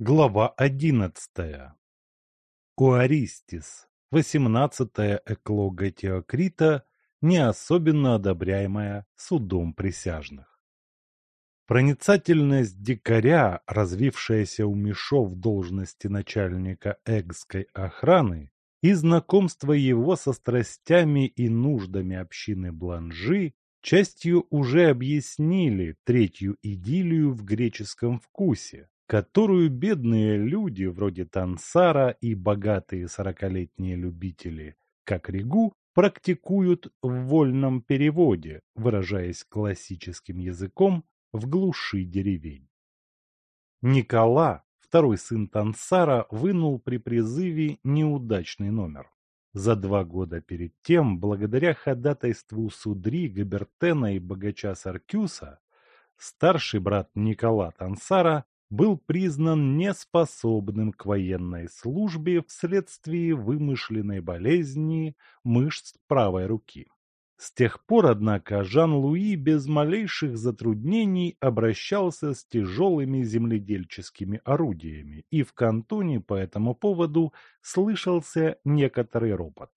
Глава одиннадцатая. Куаристис, восемнадцатая эклога Теокрита, не особенно одобряемая судом присяжных. Проницательность дикаря, развившаяся у Мишо в должности начальника эгской охраны, и знакомство его со страстями и нуждами общины Бланжи частью уже объяснили третью идиллию в греческом вкусе, которую бедные люди вроде Тансара и богатые сорокалетние любители, как Ригу, практикуют в вольном переводе, выражаясь классическим языком, в глуши деревень. Никола, второй сын Тансара, вынул при призыве неудачный номер. За два года перед тем, благодаря ходатайству Судри, Габертена и богача Саркюса, старший брат Никола Тансара был признан неспособным к военной службе вследствие вымышленной болезни мышц правой руки. С тех пор, однако, Жан-Луи без малейших затруднений обращался с тяжелыми земледельческими орудиями, и в кантоне по этому поводу слышался некоторый ропот.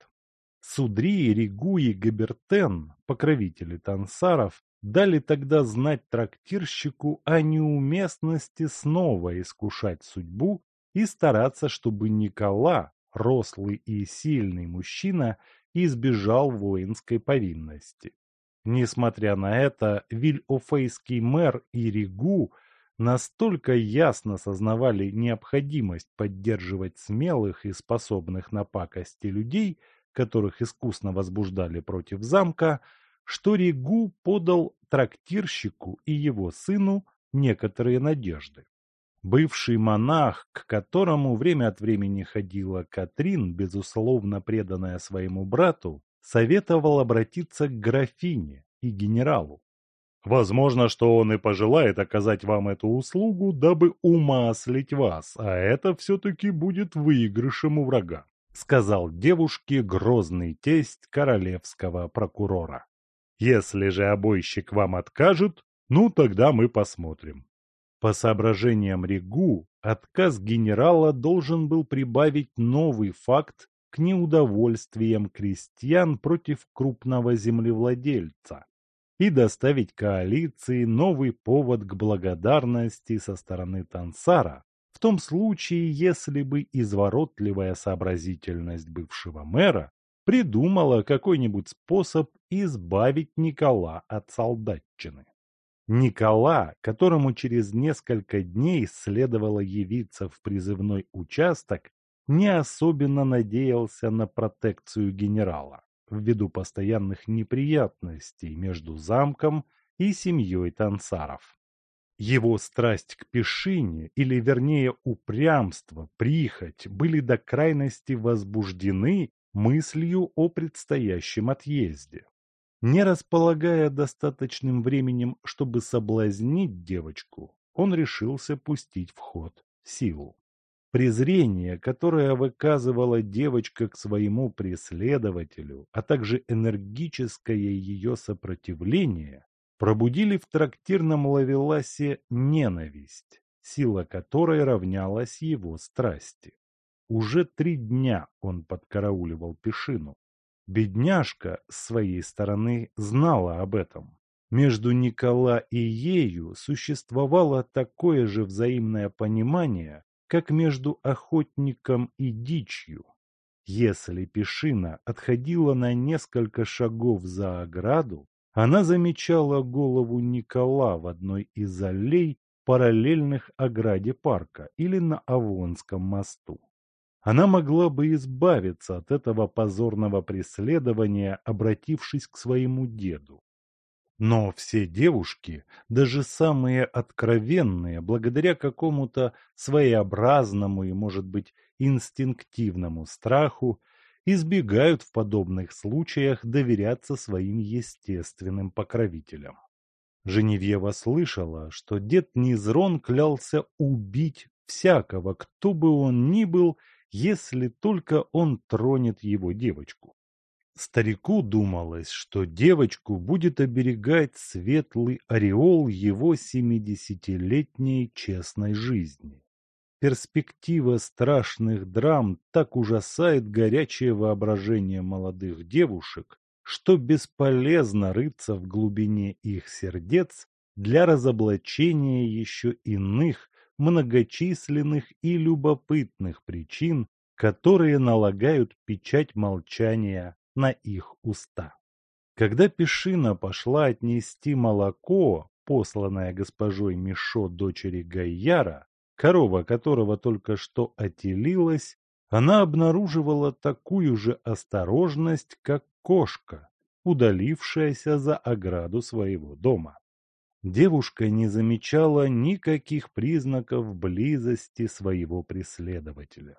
Судри, Ригу и Габертен, покровители тансаров, дали тогда знать трактирщику о неуместности снова искушать судьбу и стараться, чтобы Никола, рослый и сильный мужчина, избежал воинской повинности. Несмотря на это, Виль-Офейский мэр и Ригу настолько ясно сознавали необходимость поддерживать смелых и способных на пакости людей, которых искусно возбуждали против замка, что Ригу подал трактирщику и его сыну некоторые надежды. Бывший монах, к которому время от времени ходила Катрин, безусловно преданная своему брату, советовал обратиться к графине и генералу. Возможно, что он и пожелает оказать вам эту услугу, дабы умаслить вас, а это все-таки будет выигрышем у врага, сказал девушке грозный тесть королевского прокурора. Если же обойщик вам откажет, ну тогда мы посмотрим. По соображениям Ригу, отказ генерала должен был прибавить новый факт к неудовольствиям крестьян против крупного землевладельца и доставить коалиции новый повод к благодарности со стороны Тансара, в том случае, если бы изворотливая сообразительность бывшего мэра придумала какой-нибудь способ избавить Никола от солдатчины. Никола, которому через несколько дней следовало явиться в призывной участок, не особенно надеялся на протекцию генерала, ввиду постоянных неприятностей между замком и семьей Тансаров. Его страсть к пешине, или вернее упрямство, прихоть, были до крайности возбуждены мыслью о предстоящем отъезде. Не располагая достаточным временем, чтобы соблазнить девочку, он решился пустить в ход силу. Презрение, которое выказывала девочка к своему преследователю, а также энергическое ее сопротивление, пробудили в трактирном лавеласе ненависть, сила которой равнялась его страсти. Уже три дня он подкарауливал Пешину. Бедняжка, с своей стороны, знала об этом. Между Никола и ею существовало такое же взаимное понимание, как между охотником и дичью. Если Пешина отходила на несколько шагов за ограду, она замечала голову Никола в одной из аллей, параллельных ограде парка или на Авонском мосту она могла бы избавиться от этого позорного преследования, обратившись к своему деду. Но все девушки, даже самые откровенные, благодаря какому-то своеобразному и, может быть, инстинктивному страху, избегают в подобных случаях доверяться своим естественным покровителям. Женевьева слышала, что дед Низрон клялся убить всякого, кто бы он ни был если только он тронет его девочку. Старику думалось, что девочку будет оберегать светлый ореол его семидесятилетней честной жизни. Перспектива страшных драм так ужасает горячее воображение молодых девушек, что бесполезно рыться в глубине их сердец для разоблачения еще иных многочисленных и любопытных причин, которые налагают печать молчания на их уста. Когда Пешина пошла отнести молоко, посланное госпожой Мишо дочери Гайяра, корова которого только что отелилась, она обнаруживала такую же осторожность, как кошка, удалившаяся за ограду своего дома. Девушка не замечала никаких признаков близости своего преследователя.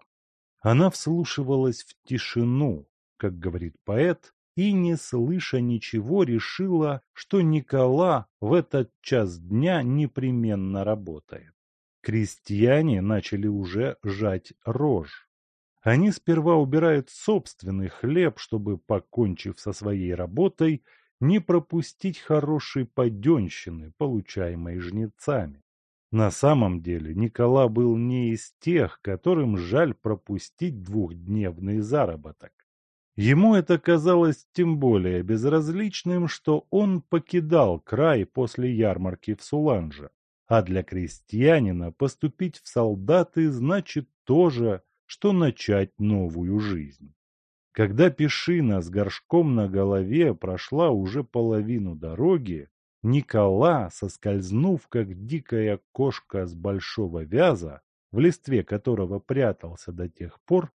Она вслушивалась в тишину, как говорит поэт, и, не слыша ничего, решила, что Никола в этот час дня непременно работает. Крестьяне начали уже жать рожь. Они сперва убирают собственный хлеб, чтобы, покончив со своей работой, не пропустить хорошей паденщины, получаемой жнецами. На самом деле Никола был не из тех, которым жаль пропустить двухдневный заработок. Ему это казалось тем более безразличным, что он покидал край после ярмарки в Суланже. А для крестьянина поступить в солдаты значит то же, что начать новую жизнь. Когда Пешина с горшком на голове прошла уже половину дороги, Никола, соскользнув, как дикая кошка с большого вяза, в листве которого прятался до тех пор,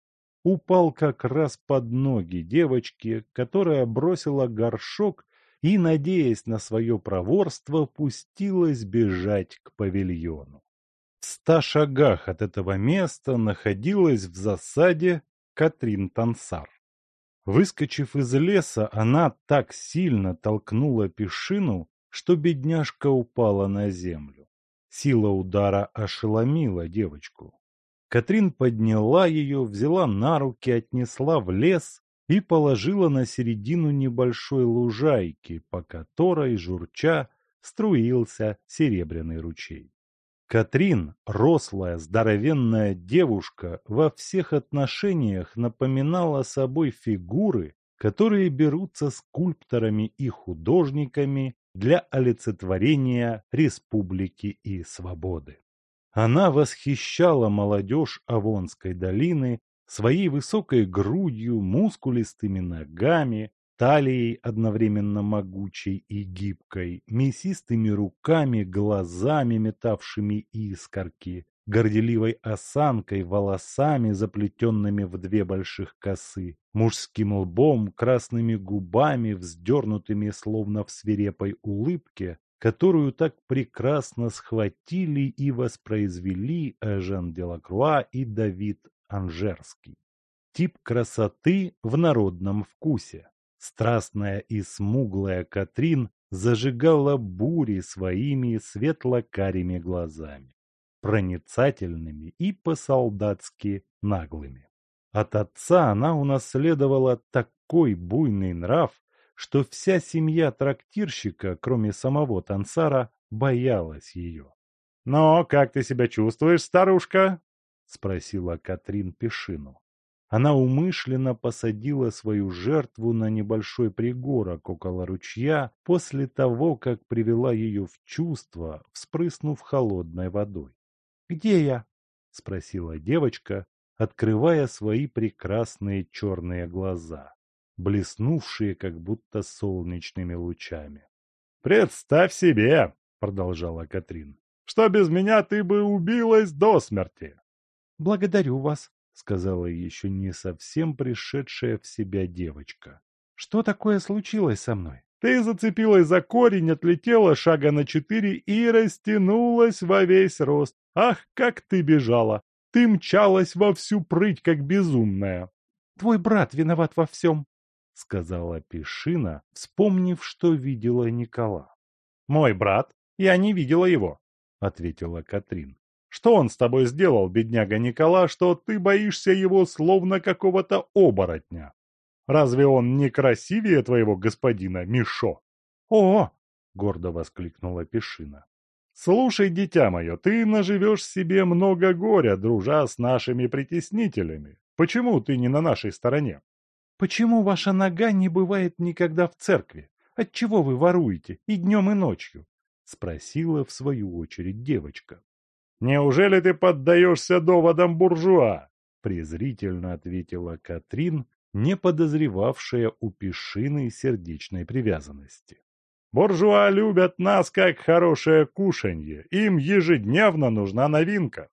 упал как раз под ноги девочки, которая бросила горшок и, надеясь на свое проворство, пустилась бежать к павильону. В ста шагах от этого места находилась в засаде Катрин Тансар. Выскочив из леса, она так сильно толкнула пешину, что бедняжка упала на землю. Сила удара ошеломила девочку. Катрин подняла ее, взяла на руки, отнесла в лес и положила на середину небольшой лужайки, по которой, журча, струился серебряный ручей. Катрин, рослая, здоровенная девушка, во всех отношениях напоминала собой фигуры, которые берутся скульпторами и художниками для олицетворения республики и свободы. Она восхищала молодежь Авонской долины своей высокой грудью, мускулистыми ногами, талией одновременно могучей и гибкой, мясистыми руками, глазами, метавшими искорки, горделивой осанкой, волосами, заплетенными в две больших косы, мужским лбом, красными губами, вздернутыми словно в свирепой улыбке, которую так прекрасно схватили и воспроизвели Эжен Делакруа и Давид Анжерский. Тип красоты в народном вкусе. Страстная и смуглая Катрин зажигала бури своими светло-карими глазами, проницательными и по-солдатски наглыми. От отца она унаследовала такой буйный нрав, что вся семья трактирщика, кроме самого Тансара, боялась ее. «Но как ты себя чувствуешь, старушка?» — спросила Катрин Пешину. Она умышленно посадила свою жертву на небольшой пригорок около ручья после того, как привела ее в чувство, вспрыснув холодной водой. «Где я?» — спросила девочка, открывая свои прекрасные черные глаза блеснувшие как будто солнечными лучами. «Представь себе!» — продолжала Катрин, — «что без меня ты бы убилась до смерти!» «Благодарю вас», — сказала еще не совсем пришедшая в себя девочка. «Что такое случилось со мной?» «Ты зацепилась за корень, отлетела шага на четыре и растянулась во весь рост. Ах, как ты бежала! Ты мчалась во всю прыть, как безумная!» «Твой брат виноват во всем», — сказала Пешина, вспомнив, что видела Никола. «Мой брат? Я не видела его», — ответила Катрин. «Что он с тобой сделал, бедняга Никола, что ты боишься его словно какого-то оборотня? Разве он не красивее твоего господина Мишо?» «О!» — гордо воскликнула Пешина. Слушай, дитя мое, ты наживешь себе много горя, дружа с нашими притеснителями. Почему ты не на нашей стороне? Почему ваша нога не бывает никогда в церкви? Отчего вы воруете и днем, и ночью? Спросила в свою очередь девочка. Неужели ты поддаешься доводам буржуа? Презрительно ответила Катрин, не подозревавшая у Пешины сердечной привязанности. Буржуа любят нас как хорошее кушанье, им ежедневно нужна новинка.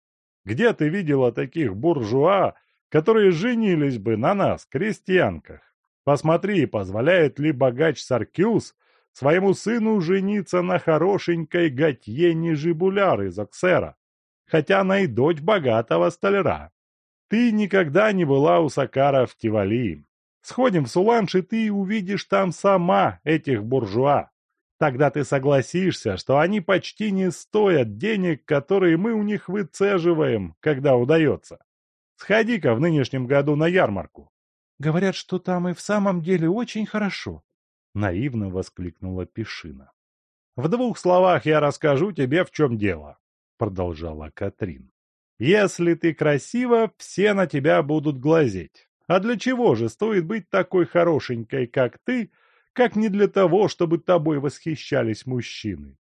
Где ты видела таких буржуа, которые женились бы на нас, крестьянках? Посмотри, позволяет ли богач Саркюс своему сыну жениться на хорошенькой Готье Нижибуляр из Оксера, хотя она и дочь богатого столяра. Ты никогда не была у Сакара в Тивали. Сходим в Суланш, и ты увидишь там сама этих буржуа. Тогда ты согласишься, что они почти не стоят денег, которые мы у них выцеживаем, когда удается. Сходи-ка в нынешнем году на ярмарку. Говорят, что там и в самом деле очень хорошо. Наивно воскликнула Пешина. В двух словах я расскажу тебе, в чем дело, продолжала Катрин. Если ты красива, все на тебя будут глазеть. А для чего же стоит быть такой хорошенькой, как ты, как не для того, чтобы тобой восхищались мужчины.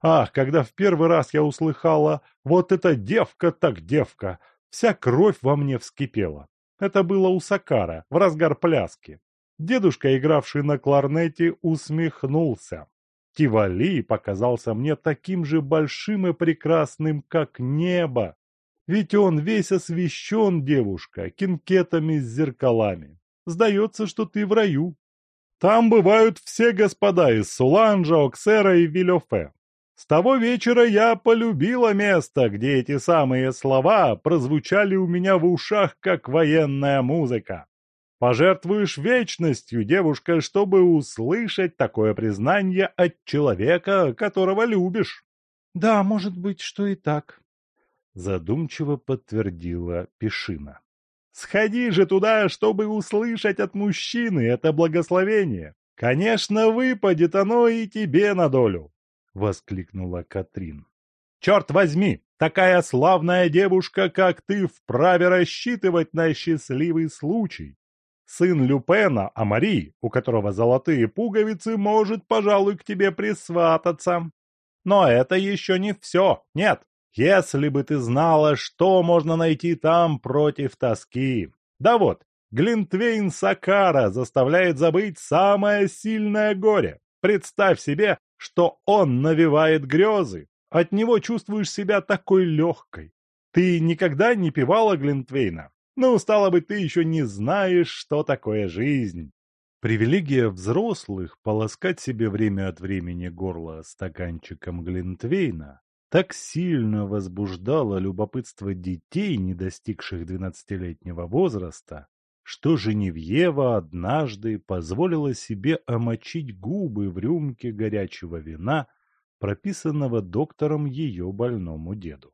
Ах, когда в первый раз я услыхала «Вот эта девка так девка!» Вся кровь во мне вскипела. Это было у Сакара, в разгар пляски. Дедушка, игравший на кларнете, усмехнулся. Тивали показался мне таким же большим и прекрасным, как небо. Ведь он весь освещен, девушка, кинкетами с зеркалами. Сдается, что ты в раю. Там бывают все господа из Суланжа, Оксера и Вильофе. С того вечера я полюбила место, где эти самые слова прозвучали у меня в ушах, как военная музыка. Пожертвуешь вечностью, девушка, чтобы услышать такое признание от человека, которого любишь. Да, может быть, что и так, задумчиво подтвердила Пешина. Сходи же туда, чтобы услышать от мужчины это благословение. Конечно, выпадет оно и тебе на долю!» — воскликнула Катрин. «Черт возьми! Такая славная девушка, как ты, вправе рассчитывать на счастливый случай. Сын Люпена, Амари, у которого золотые пуговицы, может, пожалуй, к тебе присвататься. Но это еще не все. Нет, если бы ты знала, что можно найти там против тоски. Да вот, Глинтвейн Сакара заставляет забыть самое сильное горе. Представь себе, что он навевает грезы. От него чувствуешь себя такой легкой. Ты никогда не пивала Глинтвейна? Ну, стало быть, ты еще не знаешь, что такое жизнь. Привилегия взрослых полоскать себе время от времени горло стаканчиком Глинтвейна так сильно возбуждало любопытство детей, не достигших двенадцатилетнего возраста, что Женевьева однажды позволила себе омочить губы в рюмке горячего вина, прописанного доктором ее больному деду.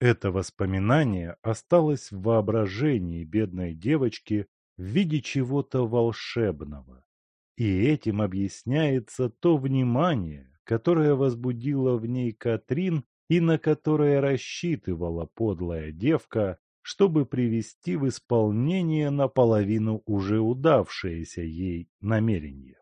Это воспоминание осталось в воображении бедной девочки в виде чего-то волшебного. И этим объясняется то внимание, которое возбудило в ней Катрин и на которое рассчитывала подлая девка, чтобы привести в исполнение наполовину уже удавшееся ей намерение.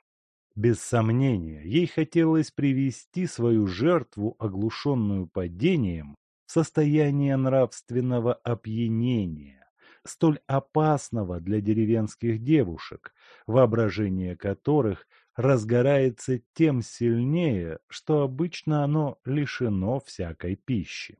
Без сомнения, ей хотелось привести свою жертву, оглушенную падением, состояние нравственного опьянения, столь опасного для деревенских девушек, воображение которых разгорается тем сильнее, что обычно оно лишено всякой пищи.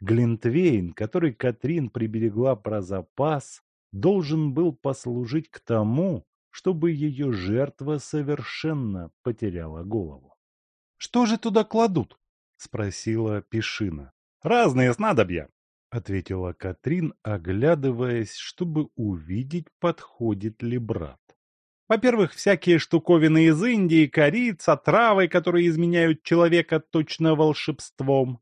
Глинтвейн, который Катрин приберегла про запас, должен был послужить к тому, чтобы ее жертва совершенно потеряла голову. — Что же туда кладут? — спросила Пешина. — Разные снадобья, — ответила Катрин, оглядываясь, чтобы увидеть, подходит ли брат. Во-первых, всякие штуковины из Индии, корица, травы, которые изменяют человека точно волшебством.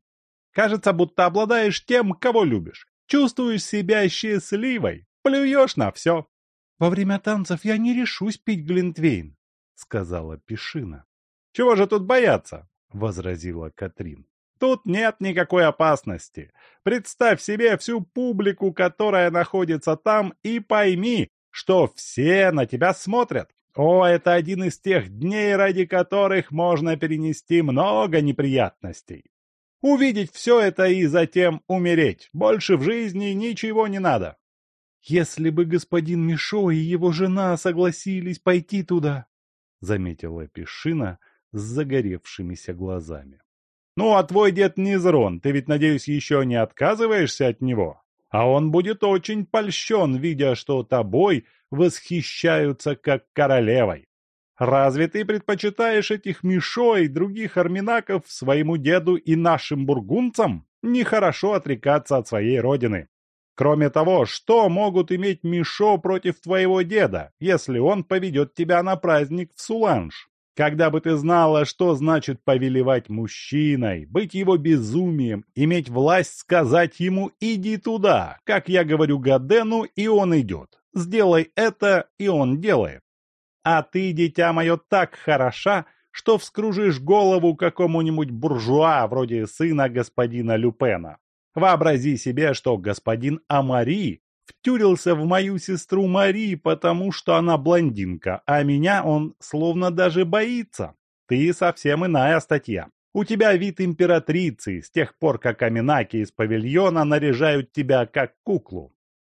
Кажется, будто обладаешь тем, кого любишь. Чувствуешь себя счастливой, плюешь на все. Во время танцев я не решусь пить глинтвейн, сказала Пешина. Чего же тут бояться? возразила Катрин. Тут нет никакой опасности. Представь себе всю публику, которая находится там, и пойми, что все на тебя смотрят. О, это один из тех дней, ради которых можно перенести много неприятностей. Увидеть все это и затем умереть. Больше в жизни ничего не надо. Если бы господин Мишо и его жена согласились пойти туда, заметила Пешина с загоревшимися глазами. Ну, а твой дед Низрон, ты ведь, надеюсь, еще не отказываешься от него? А он будет очень польщен, видя, что тобой восхищаются как королевой. Разве ты предпочитаешь этих Мишо и других арминаков своему деду и нашим бургунцам? Нехорошо отрекаться от своей родины. Кроме того, что могут иметь Мишо против твоего деда, если он поведет тебя на праздник в Суланж? Когда бы ты знала, что значит повелевать мужчиной, быть его безумием, иметь власть сказать ему «иди туда», как я говорю Гадену, и он идет. Сделай это, и он делает. А ты, дитя мое, так хороша, что вскружишь голову какому-нибудь буржуа, вроде сына господина Люпена. Вообрази себе, что господин Амари втюрился в мою сестру Мари, потому что она блондинка, а меня он словно даже боится. Ты совсем иная статья. У тебя вид императрицы, с тех пор, как Аминаки из павильона наряжают тебя как куклу.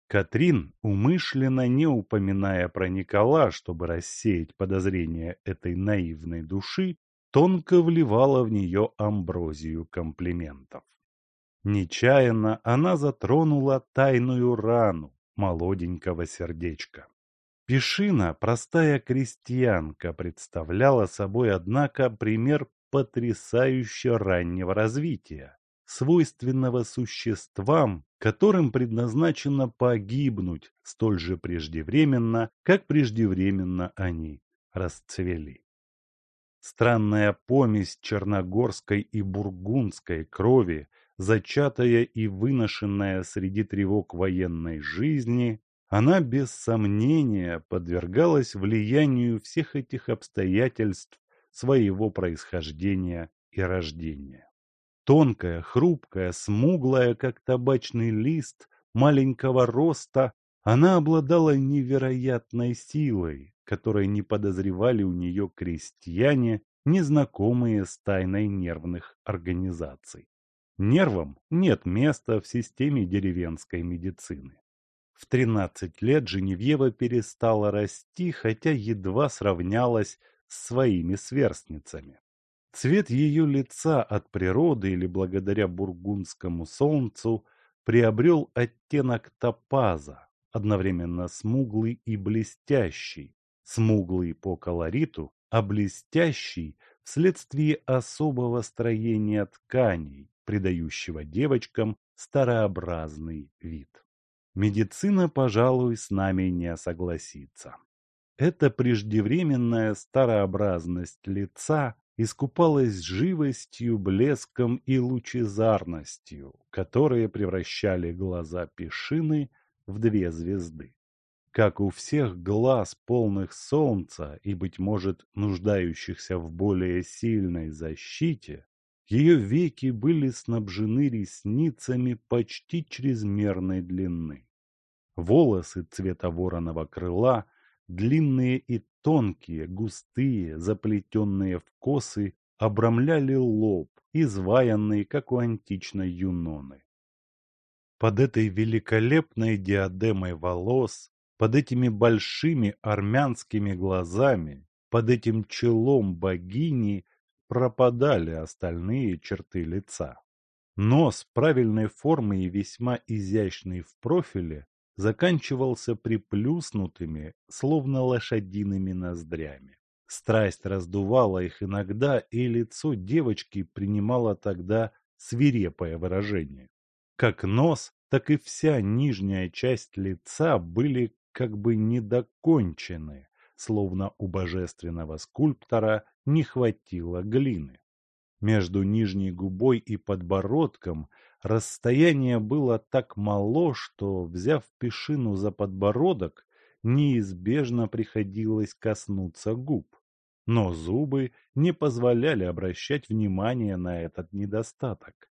Катрин, умышленно не упоминая про Никола, чтобы рассеять подозрения этой наивной души, тонко вливала в нее амброзию комплиментов. Нечаянно она затронула тайную рану молоденького сердечка. Пешина, простая крестьянка, представляла собой, однако, пример потрясающе раннего развития, свойственного существам, которым предназначено погибнуть столь же преждевременно, как преждевременно они расцвели. Странная помесь черногорской и бургундской крови зачатая и выношенная среди тревог военной жизни, она без сомнения подвергалась влиянию всех этих обстоятельств своего происхождения и рождения. Тонкая, хрупкая, смуглая, как табачный лист, маленького роста, она обладала невероятной силой, которой не подозревали у нее крестьяне, незнакомые с тайной нервных организаций. Нервам нет места в системе деревенской медицины. В 13 лет Женевьева перестала расти, хотя едва сравнялась с своими сверстницами. Цвет ее лица от природы или благодаря бургундскому солнцу приобрел оттенок топаза, одновременно смуглый и блестящий, смуглый по колориту, а блестящий вследствие особого строения тканей, придающего девочкам старообразный вид. Медицина, пожалуй, с нами не согласится. Эта преждевременная старообразность лица искупалась живостью, блеском и лучезарностью, которые превращали глаза Пешины в две звезды. Как у всех глаз, полных солнца и, быть может, нуждающихся в более сильной защите, ее веки были снабжены ресницами почти чрезмерной длины. Волосы цвета вороного крыла, длинные и тонкие, густые, заплетенные в косы, обрамляли лоб, изваянный, как у античной юноны. Под этой великолепной диадемой волос, под этими большими армянскими глазами, под этим челом богини пропадали остальные черты лица. Нос правильной формы и весьма изящный в профиле заканчивался приплюснутыми, словно лошадиными ноздрями. Страсть раздувала их иногда, и лицо девочки принимало тогда свирепое выражение. Как нос, так и вся нижняя часть лица были как бы недокончены, словно у божественного скульптора не хватило глины. Между нижней губой и подбородком расстояние было так мало, что, взяв пешину за подбородок, неизбежно приходилось коснуться губ. Но зубы не позволяли обращать внимание на этот недостаток.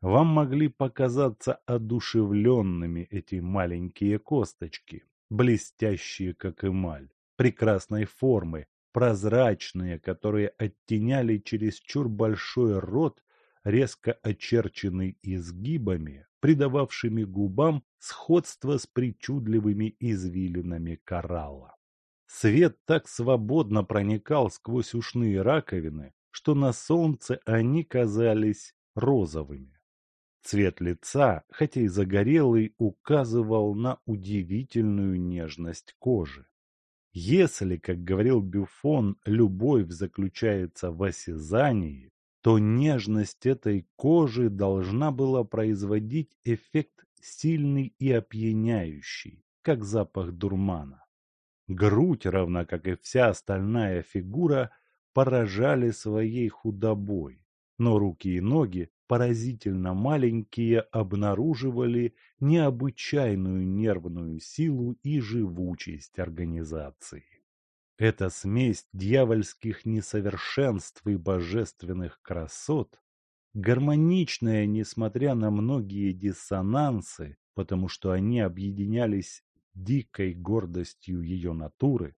Вам могли показаться одушевленными эти маленькие косточки, блестящие как эмаль, прекрасной формы, прозрачные, которые оттеняли чересчур большой рот, резко очерченный изгибами, придававшими губам сходство с причудливыми извилинами коралла. Свет так свободно проникал сквозь ушные раковины, что на солнце они казались розовыми. Цвет лица, хотя и загорелый, указывал на удивительную нежность кожи. Если, как говорил Бюфон, любовь заключается в осязании, то нежность этой кожи должна была производить эффект сильный и опьяняющий, как запах дурмана. Грудь, равно как и вся остальная фигура, поражали своей худобой, но руки и ноги, поразительно маленькие, обнаруживали необычайную нервную силу и живучесть организации. Эта смесь дьявольских несовершенств и божественных красот, гармоничная, несмотря на многие диссонансы, потому что они объединялись дикой гордостью ее натуры,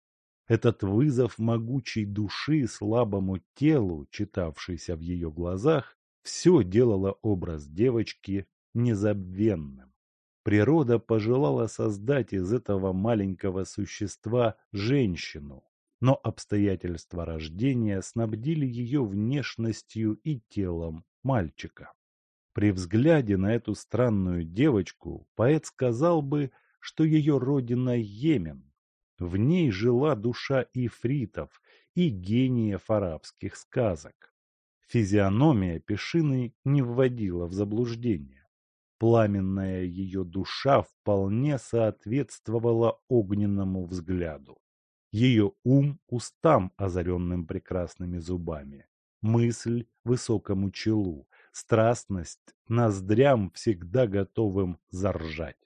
этот вызов могучей души слабому телу, читавшийся в ее глазах, все делало образ девочки незабвенным. Природа пожелала создать из этого маленького существа женщину, но обстоятельства рождения снабдили ее внешностью и телом мальчика. При взгляде на эту странную девочку поэт сказал бы, что ее родина Йемен. В ней жила душа ифритов и гениев арабских сказок. Физиономия Пешины не вводила в заблуждение. Пламенная ее душа вполне соответствовала огненному взгляду. Ее ум устам, озаренным прекрасными зубами, мысль высокому челу, страстность ноздрям, всегда готовым заржать.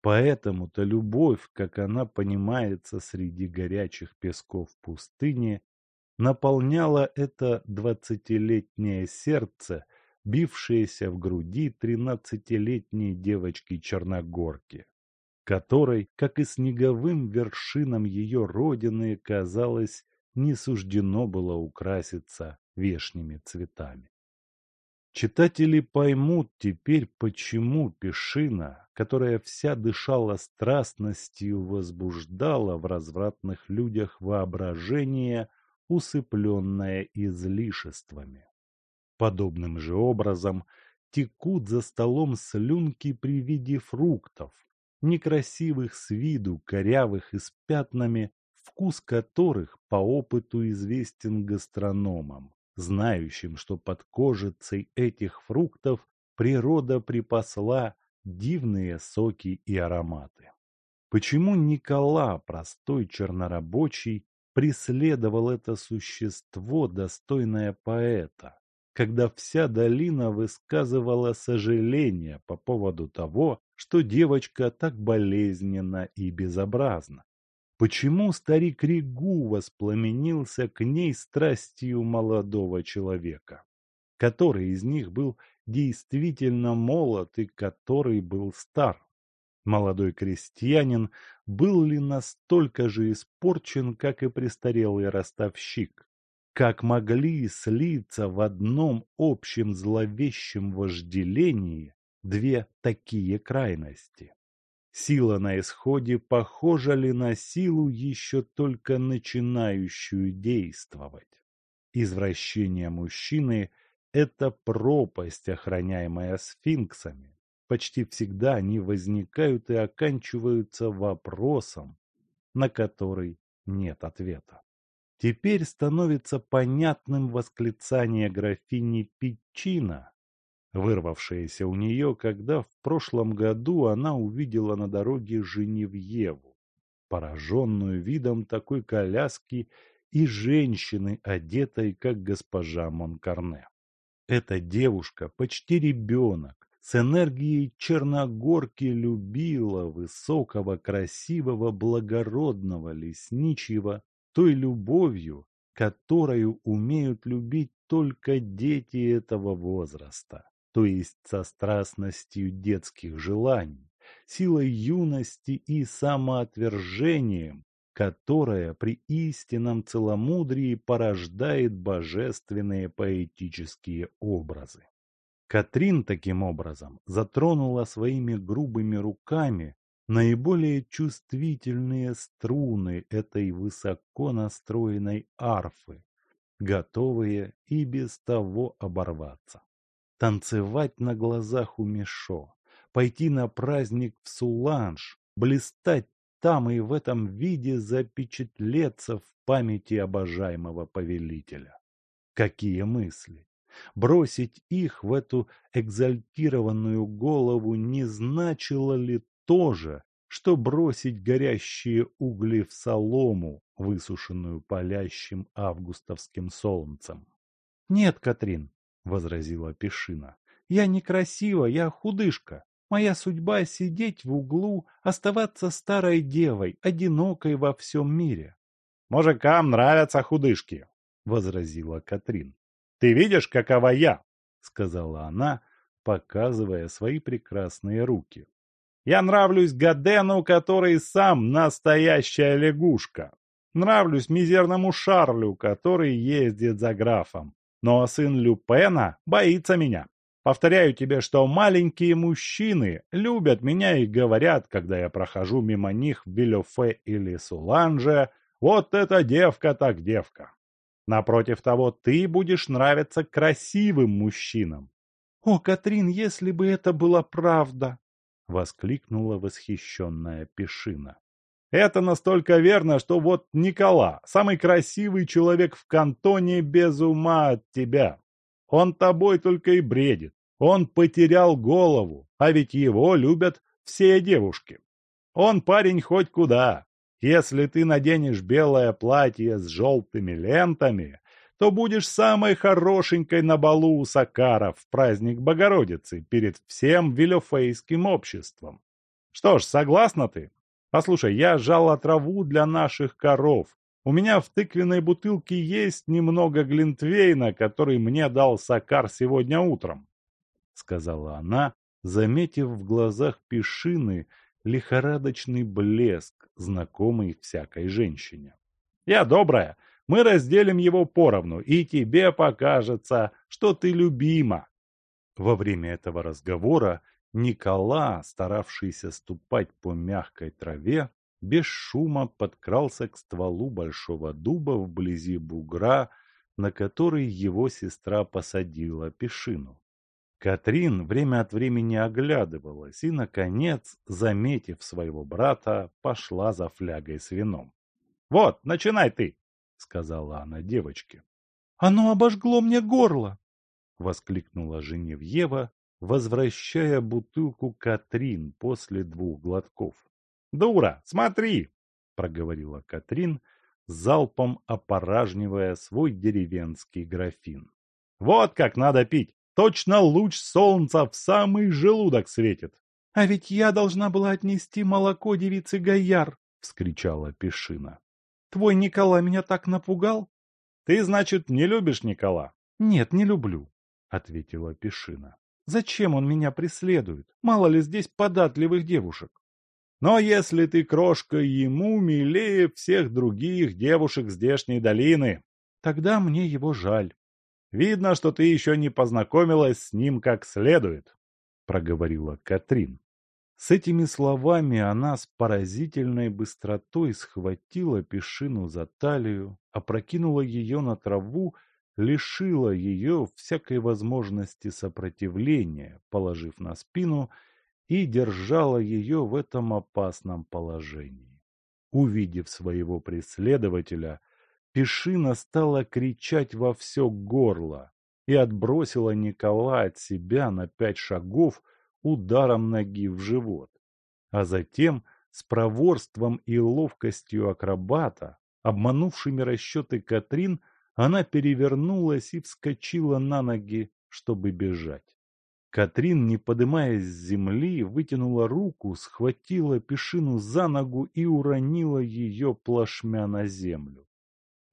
Поэтому-то любовь, как она понимается среди горячих песков пустыни, наполняла это двадцатилетнее сердце, бившееся в груди тринадцатилетней девочки-черногорки, которой, как и снеговым вершинам ее родины, казалось, не суждено было украситься вешними цветами. Читатели поймут теперь, почему Пешина, которая вся дышала страстностью, возбуждала в развратных людях воображение, усыпленное излишествами. Подобным же образом текут за столом слюнки при виде фруктов, некрасивых с виду, корявых и с пятнами, вкус которых по опыту известен гастрономам знающим, что под кожицей этих фруктов природа припасла дивные соки и ароматы. Почему Никола, простой чернорабочий, преследовал это существо, достойное поэта, когда вся долина высказывала сожаление по поводу того, что девочка так болезненна и безобразна? Почему старик Ригу воспламенился к ней страстью молодого человека? Который из них был действительно молод и который был стар? Молодой крестьянин был ли настолько же испорчен, как и престарелый ростовщик? Как могли слиться в одном общем зловещем вожделении две такие крайности? Сила на исходе похожа ли на силу, еще только начинающую действовать? Извращение мужчины – это пропасть, охраняемая сфинксами. Почти всегда они возникают и оканчиваются вопросом, на который нет ответа. Теперь становится понятным восклицание графини Пичина, вырвавшаяся у нее, когда в прошлом году она увидела на дороге Женевьеву, пораженную видом такой коляски и женщины, одетой, как госпожа Монкарне. Эта девушка, почти ребенок, с энергией черногорки любила высокого, красивого, благородного лесничего той любовью, которую умеют любить только дети этого возраста, то есть со страстностью детских желаний, силой юности и самоотвержением, которая при истинном целомудрии порождает божественные поэтические образы. Катрин таким образом затронула своими грубыми руками наиболее чувствительные струны этой высоко настроенной арфы, готовые и без того оборваться. Танцевать на глазах у Мишо, пойти на праздник в Суланж, блистать там и в этом виде запечатлеться в памяти обожаемого повелителя. Какие мысли! Бросить их в эту экзальтированную голову не значило ли то же, что бросить горящие угли в солому, высушенную палящим августовским солнцем. — Нет, Катрин, — возразила Пешина, — я некрасива, я худышка. Моя судьба — сидеть в углу, оставаться старой девой, одинокой во всем мире. — Мужикам нравятся худышки, — возразила Катрин. — Ты видишь, какова я? — сказала она, показывая свои прекрасные руки. Я нравлюсь Гадену, который сам настоящая лягушка. Нравлюсь мизерному Шарлю, который ездит за графом. Но сын Люпена боится меня. Повторяю тебе, что маленькие мужчины любят меня и говорят, когда я прохожу мимо них в Белюфе или Суланже, вот эта девка так девка. Напротив того, ты будешь нравиться красивым мужчинам. О, Катрин, если бы это была правда! — воскликнула восхищенная Пешина. «Это настолько верно, что вот Никола, самый красивый человек в кантоне, без ума от тебя. Он тобой только и бредит. Он потерял голову, а ведь его любят все девушки. Он парень хоть куда. Если ты наденешь белое платье с желтыми лентами, то будешь самой хорошенькой на балу у Сакара в праздник Богородицы перед всем вилёфейским обществом. Что ж, согласна ты? Послушай, я жала траву для наших коров. У меня в тыквенной бутылке есть немного глинтвейна, который мне дал Сакар сегодня утром, — сказала она, заметив в глазах Пешины лихорадочный блеск, знакомый всякой женщине. Я добрая, мы разделим его поровну, и тебе покажется, что ты любима. Во время этого разговора Никола, старавшийся ступать по мягкой траве, без шума подкрался к стволу большого дуба вблизи бугра, на который его сестра посадила пешину. Катрин время от времени оглядывалась и, наконец, заметив своего брата, пошла за флягой с вином. — Вот, начинай ты! — сказала она девочке. — Оно обожгло мне горло! — воскликнула Женевьева, возвращая бутылку Катрин после двух глотков. — Дура, смотри! — проговорила Катрин, залпом опоражнивая свой деревенский графин. — Вот как надо пить! Точно луч солнца в самый желудок светит! — А ведь я должна была отнести молоко девицы Гаяр! — вскричала Пешина. Твой Никола меня так напугал? Ты, значит, не любишь Никола? Нет, не люблю, ответила Пешина. Зачем он меня преследует? Мало ли здесь податливых девушек. Но если ты, крошка, ему милее всех других девушек здешней долины, тогда мне его жаль. Видно, что ты еще не познакомилась с ним как следует, — проговорила Катрин. С этими словами она с поразительной быстротой схватила Пешину за талию, опрокинула ее на траву, лишила ее всякой возможности сопротивления, положив на спину, и держала ее в этом опасном положении. Увидев своего преследователя, Пешина стала кричать во все горло и отбросила Никола от себя на пять шагов, ударом ноги в живот, а затем с проворством и ловкостью акробата, обманувшими расчеты Катрин, она перевернулась и вскочила на ноги, чтобы бежать. Катрин, не подымаясь с земли, вытянула руку, схватила Пешину за ногу и уронила ее плашмя на землю.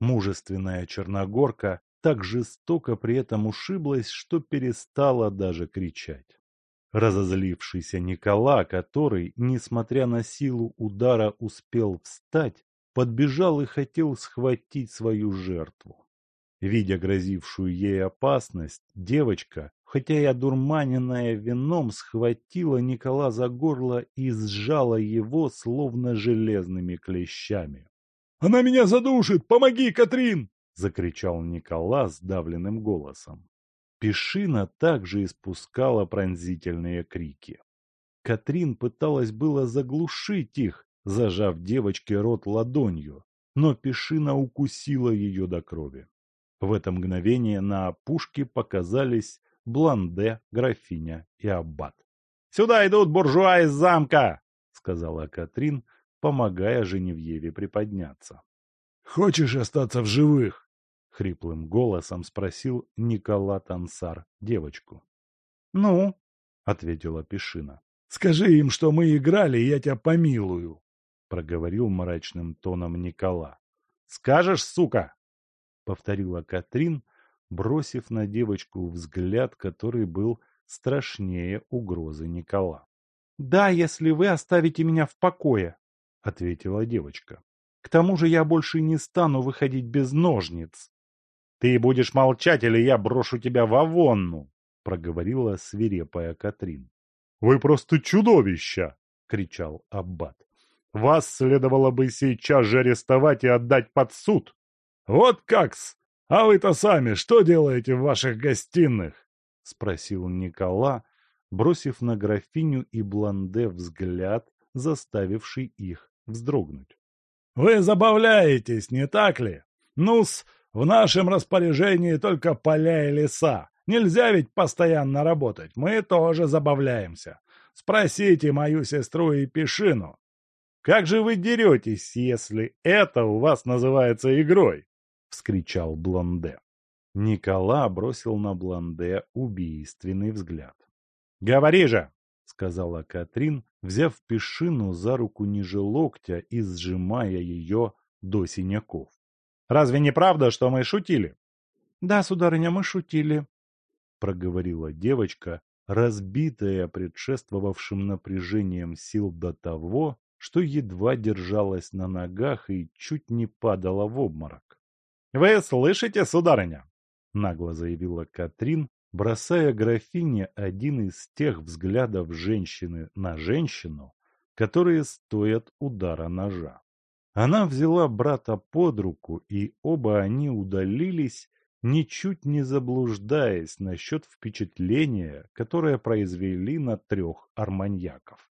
Мужественная Черногорка так жестоко при этом ушиблась, что перестала даже кричать. Разозлившийся Никола, который, несмотря на силу удара, успел встать, подбежал и хотел схватить свою жертву. Видя грозившую ей опасность, девочка, хотя и одурманенная вином, схватила Никола за горло и сжала его, словно железными клещами. «Она меня задушит! Помоги, Катрин!» — закричал Никола сдавленным голосом. Пешина также испускала пронзительные крики. Катрин пыталась было заглушить их, зажав девочке рот ладонью, но Пешина укусила ее до крови. В это мгновение на опушке показались Бланде, графиня и аббат. «Сюда идут буржуа из замка!» — сказала Катрин, помогая Женевьеве приподняться. «Хочешь остаться в живых?» — хриплым голосом спросил Никола Тансар девочку. — Ну? — ответила Пешина. — Скажи им, что мы играли, и я тебя помилую, — проговорил мрачным тоном Никола. — Скажешь, сука? — повторила Катрин, бросив на девочку взгляд, который был страшнее угрозы Никола. — Да, если вы оставите меня в покое, — ответила девочка. — К тому же я больше не стану выходить без ножниц. «Ты будешь молчать, или я брошу тебя в Авонну!» — проговорила свирепая Катрин. «Вы просто чудовища!» — кричал Аббат. «Вас следовало бы сейчас же арестовать и отдать под суд!» «Вот как-с! А вы-то сами что делаете в ваших гостиных?» — спросил Никола, бросив на графиню и Бланде взгляд, заставивший их вздрогнуть. «Вы забавляетесь, не так ли? Ну-с, в нашем распоряжении только поля и леса. Нельзя ведь постоянно работать. Мы тоже забавляемся. Спросите мою сестру и Пешину. Как же вы деретесь, если это у вас называется игрой? Вскричал Блонде. Никола бросил на Блонде убийственный взгляд. «Говори же!» — сказала Катрин, взяв Пешину за руку ниже локтя и сжимая ее до синяков. Разве не правда, что мы шутили? — Да, сударыня, мы шутили, — проговорила девочка, разбитая предшествовавшим напряжением сил до того, что едва держалась на ногах и чуть не падала в обморок. — Вы слышите, сударыня? — нагло заявила Катрин, бросая графине один из тех взглядов женщины на женщину, которые стоят удара ножа. Она взяла брата под руку, и оба они удалились, ничуть не заблуждаясь насчет впечатления, которое произвели на трех арманьяков.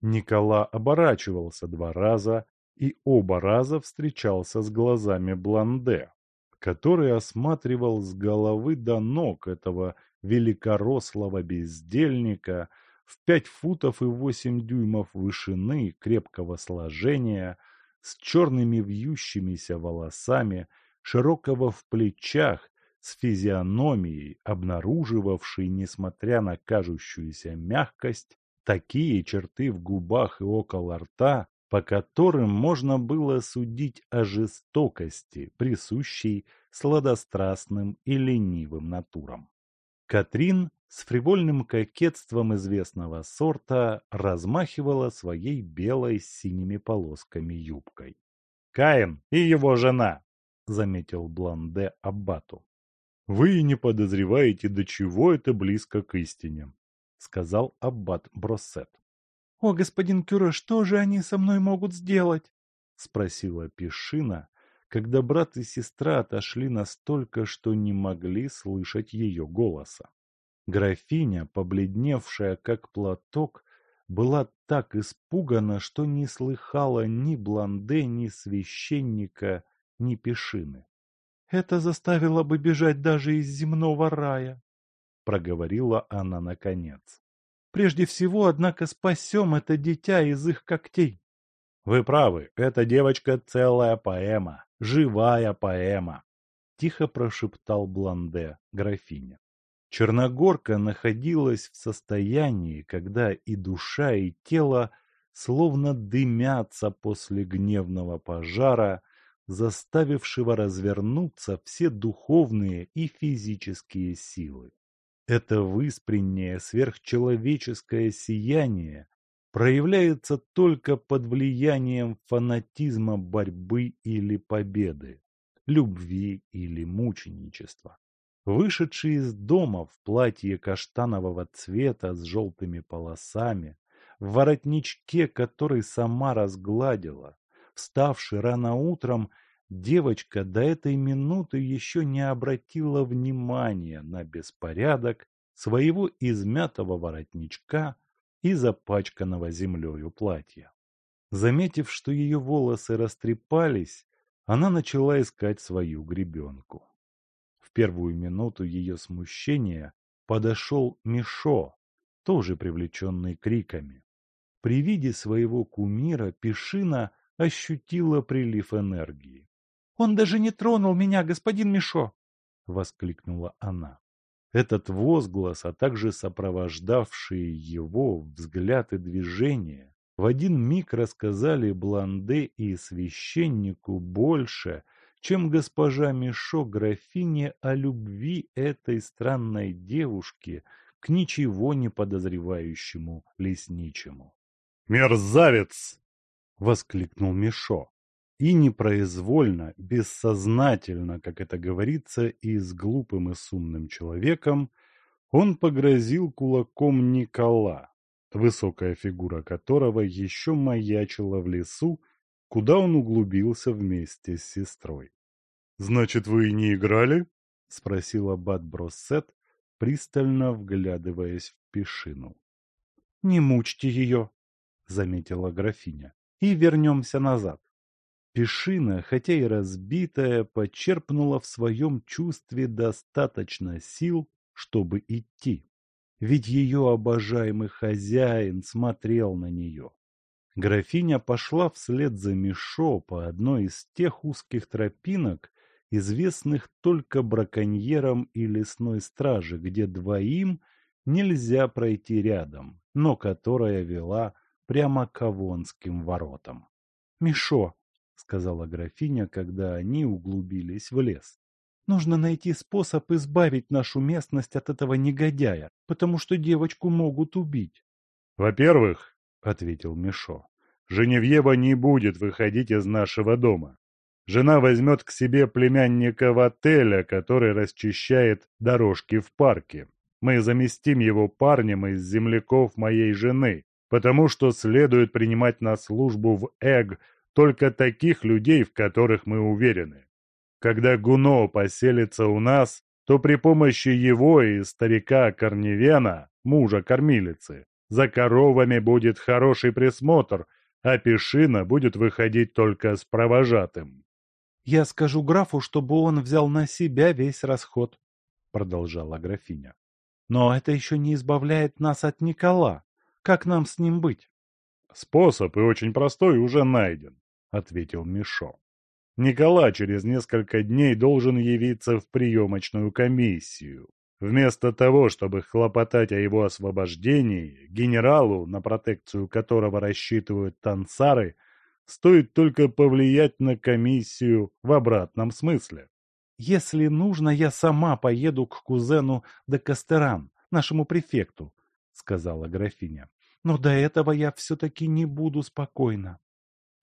Никола оборачивался два раза и оба раза встречался с глазами Бланде, который осматривал с головы до ног этого великорослого бездельника в пять футов и восемь дюймов вышины, крепкого сложения – с черными вьющимися волосами, широкого в плечах, с физиономией, обнаруживавшей, несмотря на кажущуюся мягкость, такие черты в губах и около рта, по которым можно было судить о жестокости, присущей сладострастным и ленивым натурам. Катрин с фривольным кокетством известного сорта размахивала своей белой с синими полосками юбкой. «Каин и его жена!» — заметил Бланде Аббату. «Вы не подозреваете, до чего это близко к истине», — сказал Аббат Броссет. «О, господин Кюре, что же они со мной могут сделать?» — спросила Пешина, когда брат и сестра отошли настолько, что не могли слышать ее голоса. Графиня, побледневшая как платок, была так испугана, что не слыхала ни Бланде, ни священника, ни Пешины. «Это заставило бы бежать даже из земного рая», — проговорила она наконец. «Прежде всего, однако, спасем это дитя из их когтей». «Вы правы, эта девочка целая поэма, живая поэма», — тихо прошептал Бланде графиня. Черногорка находилась в состоянии, когда и душа, и тело словно дымятся после гневного пожара, заставившего развернуться все духовные и физические силы. Это выспреннее сверхчеловеческое сияние проявляется только под влиянием фанатизма борьбы или победы, любви или мученичества. Вышедший из дома в платье каштанового цвета с желтыми полосами, в воротничке, который сама разгладила, вставший рано утром, девочка до этой минуты еще не обратила внимания на беспорядок своего измятого воротничка и запачканного землею платья. Заметив, что ее волосы растрепались, она начала искать свою гребенку. В первую минуту ее смущения подошел Мишо, тоже привлеченный криками. При виде своего кумира Пешина ощутила прилив энергии. «Он даже не тронул меня, господин Мишо!» — воскликнула она. Этот возглас, а также сопровождавшие его взгляд и движения, в один миг рассказали Бланде и священнику больше, чем госпожа Мишо графине о любви этой странной девушки к ничего не подозревающему лесничему. «Мерзавец!» — воскликнул Мишо и непроизвольно, бессознательно, как это говорится, и с глупым и с умным человеком, он погрозил кулаком Никола, высокая фигура которого еще маячила в лесу, куда он углубился вместе с сестрой. «Значит, вы не играли?» — спросил аббат Броссет, пристально вглядываясь в пешину. «Не мучьте ее», — заметила графиня, — «и вернемся назад». Пешина, хотя и разбитая, почерпнула в своем чувстве достаточно сил, чтобы идти. Ведь ее обожаемый хозяин смотрел на нее. Графиня пошла вслед за Мишо по одной из тех узких тропинок, известных только браконьерам и лесной страже, где двоим нельзя пройти рядом, но которая вела прямо к Авонским воротам. «Мишо, сказала графиня, когда они углубились в лес. Нужно найти способ избавить нашу местность от этого негодяя, потому что девочку могут убить. Во-первых, ответил Мишо, Женевьева не будет выходить из нашего дома. Жена возьмет к себе племянника в отеля, который расчищает дорожки в парке. Мы заместим его парнем из земляков моей жены, потому что следует принимать на службу в Эг только таких людей, в которых мы уверены. Когда Гуно поселится у нас, то при помощи его и старика Корневена, мужа кормилицы, за коровами будет хороший присмотр, а Пешина будет выходить только с провожатым. «Я скажу графу, чтобы он взял на себя весь расход», — продолжала графиня. «Но это еще не избавляет нас от Никола. Как нам с ним быть?» «Способ и очень простой уже найден. — ответил Мишо. Никола через несколько дней должен явиться в приемочную комиссию. Вместо того, чтобы хлопотать о его освобождении, генералу, на протекцию которого рассчитывают танцары, стоит только повлиять на комиссию в обратном смысле. «Если нужно, я сама поеду к кузену де Кастеран, нашему префекту», — сказала графиня. «Но до этого я все-таки не буду спокойна».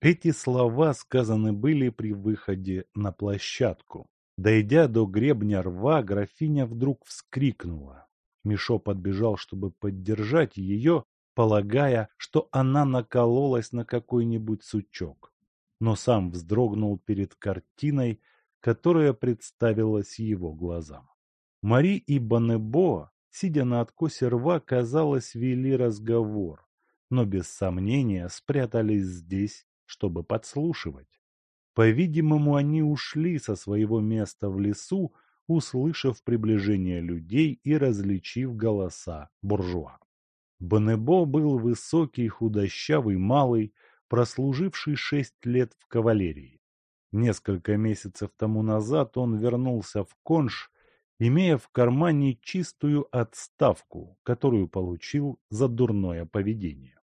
Эти слова сказаны были при выходе на площадку. Дойдя до гребня рва, графиня вдруг вскрикнула. Мишо подбежал, чтобы поддержать ее, полагая, что она накололась на какой-нибудь сучок. Но сам вздрогнул перед картиной, которая представилась его глазам. Мари и Банебо, сидя на откосе рва, казалось, вели разговор, но без сомнения спрятались здесь чтобы подслушивать. По-видимому, они ушли со своего места в лесу, услышав приближение людей и различив голоса буржуа. Бонебо был высокий, худощавый, малый, прослуживший шесть лет в кавалерии. Несколько месяцев тому назад он вернулся в Конш, имея в кармане чистую отставку, которую получил за дурное поведение.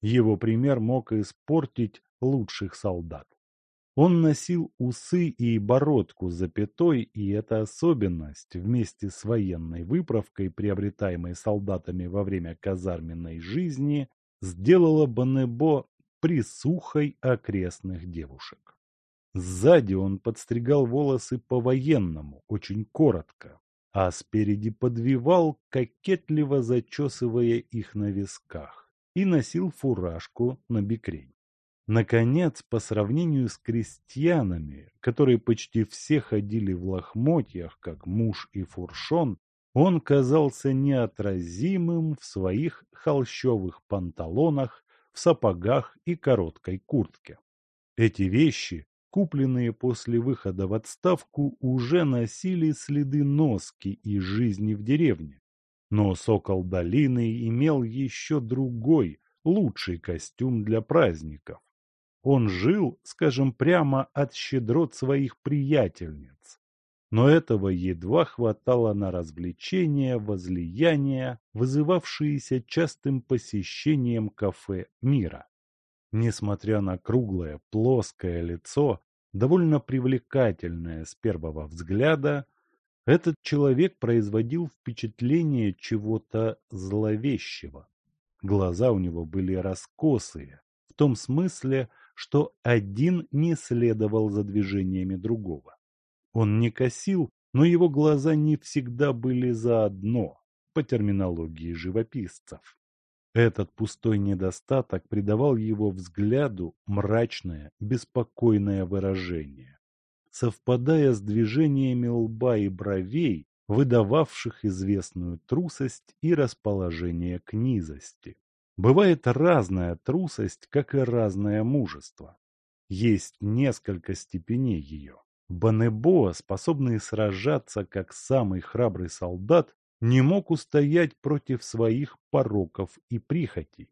Его пример мог испортить лучших солдат. Он носил усы и бородку с запятой, и эта особенность, вместе с военной выправкой, приобретаемой солдатами во время казарменной жизни, сделала Боннебо присухой окрестных девушек. Сзади он подстригал волосы по-военному, очень коротко, а спереди подвивал, кокетливо зачесывая их на висках, и носил фуражку на бекрень. Наконец, по сравнению с крестьянами, которые почти все ходили в лохмотьях, как муж и фуршон, он казался неотразимым в своих холщовых панталонах, в сапогах и короткой куртке. Эти вещи, купленные после выхода в отставку, уже носили следы носки и жизни в деревне. Но сокол долины имел еще другой, лучший костюм для праздников он жил, скажем прямо, от щедрот своих приятельниц. Но этого едва хватало на развлечения, возлияния, вызывавшиеся частым посещением кафе мира. Несмотря на круглое, плоское лицо, довольно привлекательное с первого взгляда, этот человек производил впечатление чего-то зловещего. Глаза у него были раскосые, в том смысле, что один не следовал за движениями другого. Он не косил, но его глаза не всегда были заодно, по терминологии живописцев. Этот пустой недостаток придавал его взгляду мрачное, беспокойное выражение, совпадая с движениями лба и бровей, выдававших известную трусость и расположение к низости. Бывает разная трусость, как и разное мужество. Есть несколько степеней ее. Банебо, способный сражаться как самый храбрый солдат, не мог устоять против своих пороков и прихотей.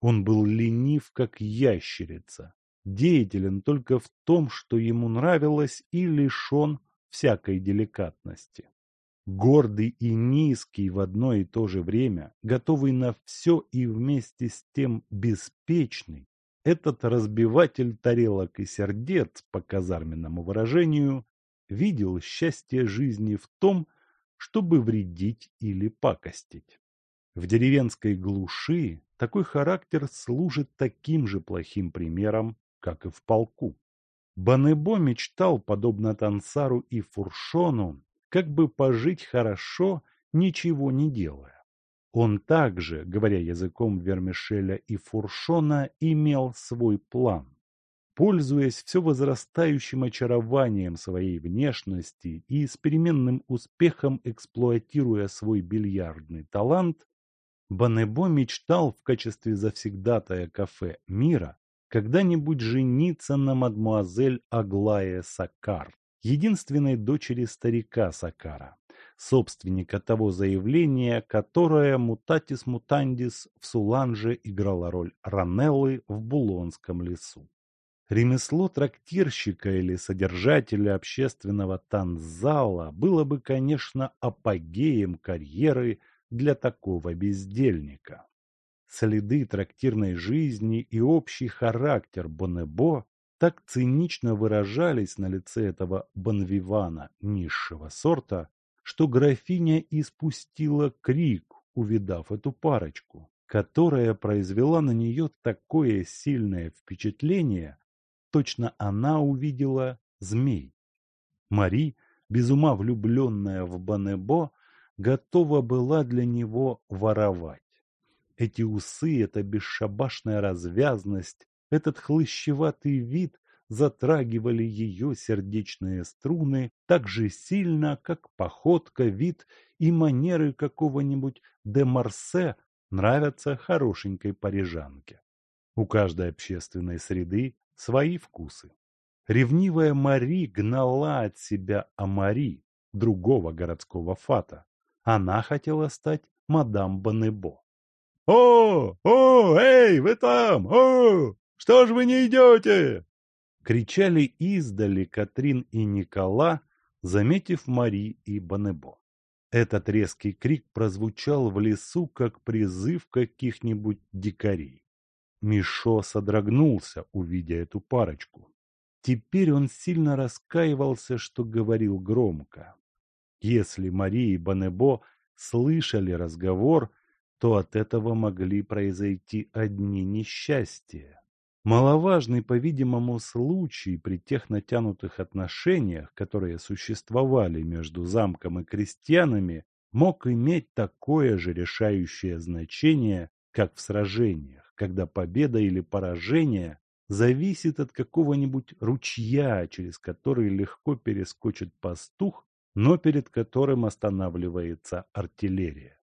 Он был ленив, как ящерица, деятелен только в том, что ему нравилось, и лишен всякой деликатности гордый и низкий в одно и то же время, готовый на все и вместе с тем беспечный, этот разбиватель тарелок и сердец, по казарменному выражению, видел счастье жизни в том, чтобы вредить или пакостить. В деревенской глуши такой характер служит таким же плохим примером, как и в полку. Банебо мечтал, подобно Тансару и Фуршону, как бы пожить хорошо, ничего не делая. Он также, говоря языком Вермишеля и Фуршона, имел свой план. Пользуясь все возрастающим очарованием своей внешности и с переменным успехом эксплуатируя свой бильярдный талант, Банебо мечтал в качестве завсегдатая кафе мира когда-нибудь жениться на мадмуазель Аглае Сакар единственной дочери старика Сакара, собственника того заявления, которое мутатис мутандис в Суланже играло роль Ранеллы в Булонском лесу. Ремесло трактирщика или содержателя общественного танцзала было бы, конечно, апогеем карьеры для такого бездельника. Следы трактирной жизни и общий характер Бонебо так цинично выражались на лице этого бонвивана низшего сорта, что графиня испустила крик, увидав эту парочку, которая произвела на нее такое сильное впечатление, точно она увидела змей. Мари, без ума влюбленная в Банебо, готова была для него воровать. Эти усы, эта бесшабашная развязность, этот хлыщеватый вид затрагивали ее сердечные струны так же сильно, как походка, вид и манеры какого-нибудь де Марсе нравятся хорошенькой парижанке. У каждой общественной среды свои вкусы. Ревнивая Мари гнала от себя Амари, другого городского фата. Она хотела стать мадам Банебо. «О, о, эй, вы там! О, что ж вы не идете?» Кричали издали Катрин и Никола, заметив Мари и Банебо. Этот резкий крик прозвучал в лесу, как призыв каких-нибудь дикарей. Мишо содрогнулся, увидя эту парочку. Теперь он сильно раскаивался, что говорил громко. Если Мария и Банебо слышали разговор, то от этого могли произойти одни несчастья. Маловажный, по-видимому, случай при тех натянутых отношениях, которые существовали между замком и крестьянами, мог иметь такое же решающее значение, как в сражениях, когда победа или поражение зависит от какого-нибудь ручья, через который легко перескочит пастух, но перед которым останавливается артиллерия.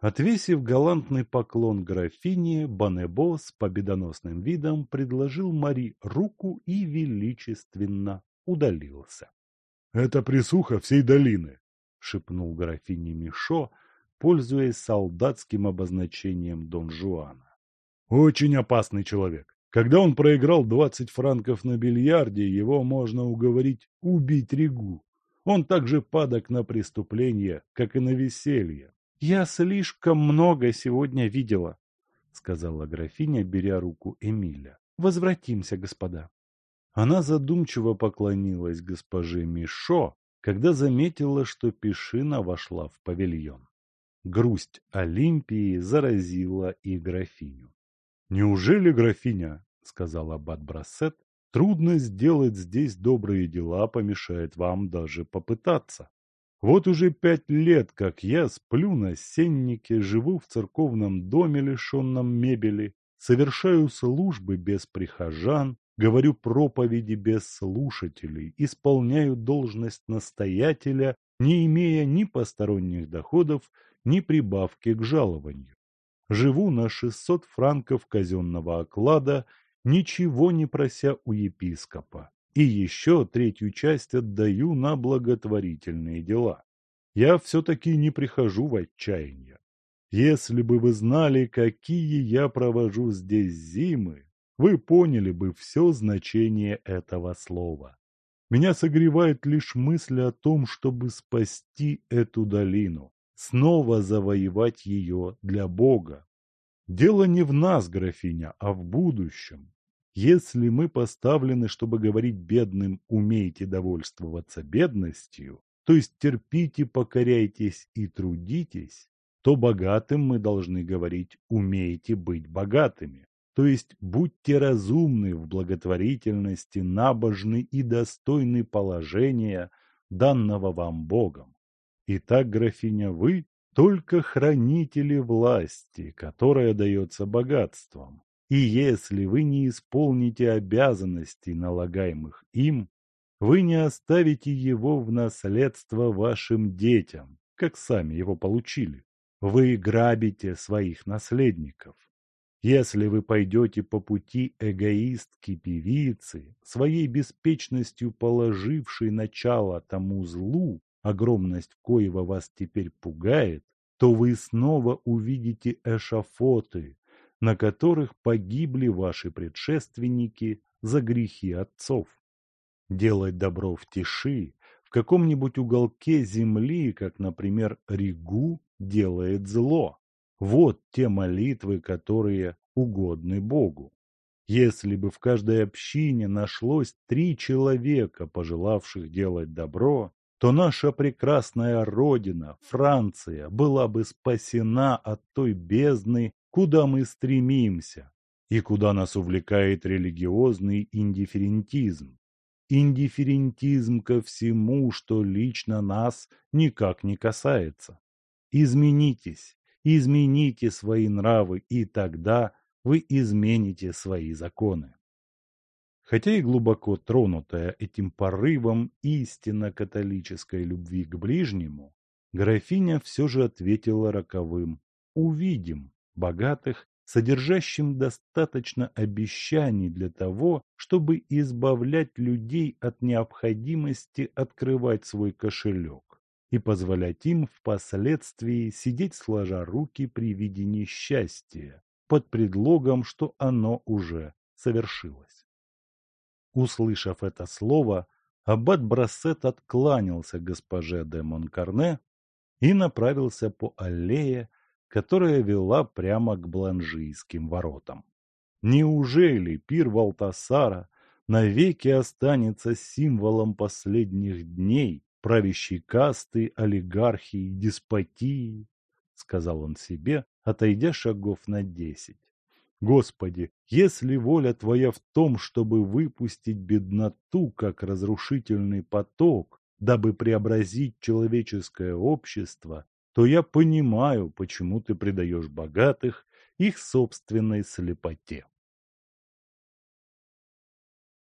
Отвесив галантный поклон графине, Банебо с победоносным видом предложил Мари руку и величественно удалился. — Это присуха всей долины, — шепнул графине Мишо, пользуясь солдатским обозначением Дон Жуана. — Очень опасный человек. Когда он проиграл двадцать франков на бильярде, его можно уговорить убить Ригу. Он так же падок на преступление, как и на веселье. «Я слишком много сегодня видела», — сказала графиня, беря руку Эмиля. «Возвратимся, господа». Она задумчиво поклонилась госпоже Мишо, когда заметила, что Пешина вошла в павильон. Грусть Олимпии заразила и графиню. «Неужели, графиня, — сказал аббат Брассет, — трудно сделать здесь добрые дела помешает вам даже попытаться?» Вот уже пять лет, как я сплю на сеннике, живу в церковном доме, лишенном мебели, совершаю службы без прихожан, говорю проповеди без слушателей, исполняю должность настоятеля, не имея ни посторонних доходов, ни прибавки к жалованию. Живу на 600 франков казенного оклада, ничего не прося у епископа и еще третью часть отдаю на благотворительные дела. Я все-таки не прихожу в отчаяние. Если бы вы знали, какие я провожу здесь зимы, вы поняли бы все значение этого слова. Меня согревает лишь мысль о том, чтобы спасти эту долину, снова завоевать ее для Бога. Дело не в нас, графиня, а в будущем. Если мы поставлены, чтобы говорить бедным «умейте довольствоваться бедностью», то есть терпите, покоряйтесь и трудитесь, то богатым мы должны говорить «умейте быть богатыми», то есть будьте разумны в благотворительности, набожны и достойны положения, данного вам Богом. Итак, графиня, вы только хранители власти, которая дается богатством, и если вы не исполните обязанностей, налагаемых им, вы не оставите его в наследство вашим детям, как сами его получили. Вы грабите своих наследников. Если вы пойдете по пути эгоистки-певицы, своей беспечностью положившей начало тому злу, огромность коего вас теперь пугает, то вы снова увидите эшафоты, на которых погибли ваши предшественники за грехи отцов. Делать добро в тиши, в каком-нибудь уголке земли, как, например, Ригу, делает зло. Вот те молитвы, которые угодны Богу. Если бы в каждой общине нашлось три человека, пожелавших делать добро, то наша прекрасная родина, Франция, была бы спасена от той бездны, куда мы стремимся и куда нас увлекает религиозный индифферентизм. Индифферентизм ко всему, что лично нас никак не касается. Изменитесь, измените свои нравы, и тогда вы измените свои законы. Хотя и глубоко тронутая этим порывом истинно католической любви к ближнему, графиня все же ответила роковым «Увидим» богатых, содержащим достаточно обещаний для того, чтобы избавлять людей от необходимости открывать свой кошелек и позволять им впоследствии сидеть сложа руки при виде несчастья, под предлогом, что оно уже совершилось. Услышав это слово, аббат Брассет откланялся госпоже де Монкарне и направился по аллее, которая вела прямо к Бланжийским воротам. Неужели пир Валтасара, навеки останется символом последних дней правящей касты, олигархии, деспотии, сказал он себе, отойдя шагов на десять. Господи, если воля Твоя в том, чтобы выпустить бедноту, как разрушительный поток, дабы преобразить человеческое общество, то я понимаю, почему Ты предаешь богатых их собственной слепоте.